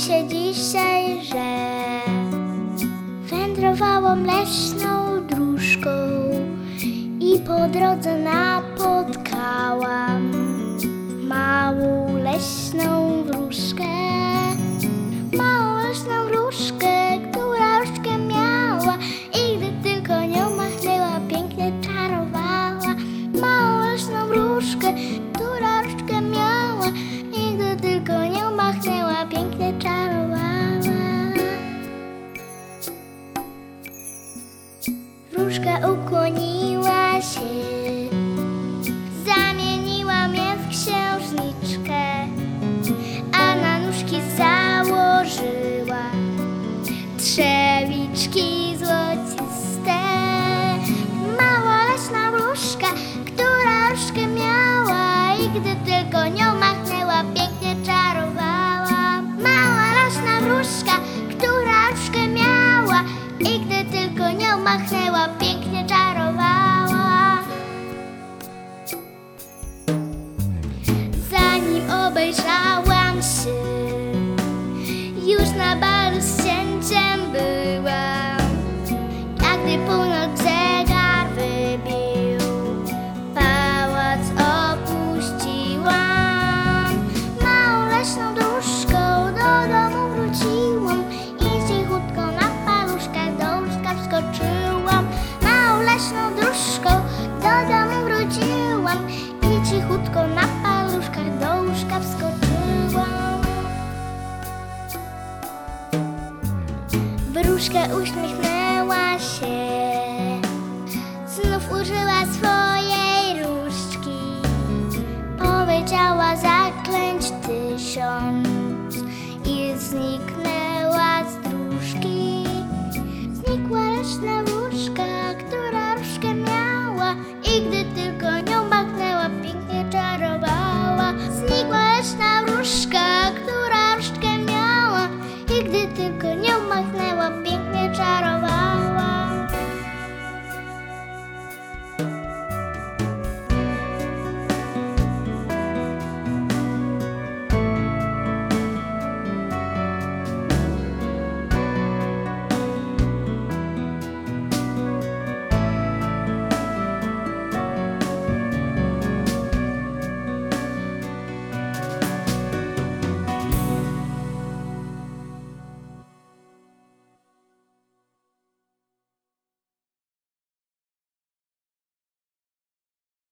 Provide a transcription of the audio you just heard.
się dzisiaj, że wędrowałam leśną dróżką i po drodze napotkałam Wróżka ukłoniła się, zamieniła mnie w księżniczkę, a na nóżki założyła trzewiczki złociste. Mała leśna wróżka, która różkę miała i gdy tylko nią i cichutko na paluszkach do łóżka wskoczyłam. Wróżka uśmiechnęła się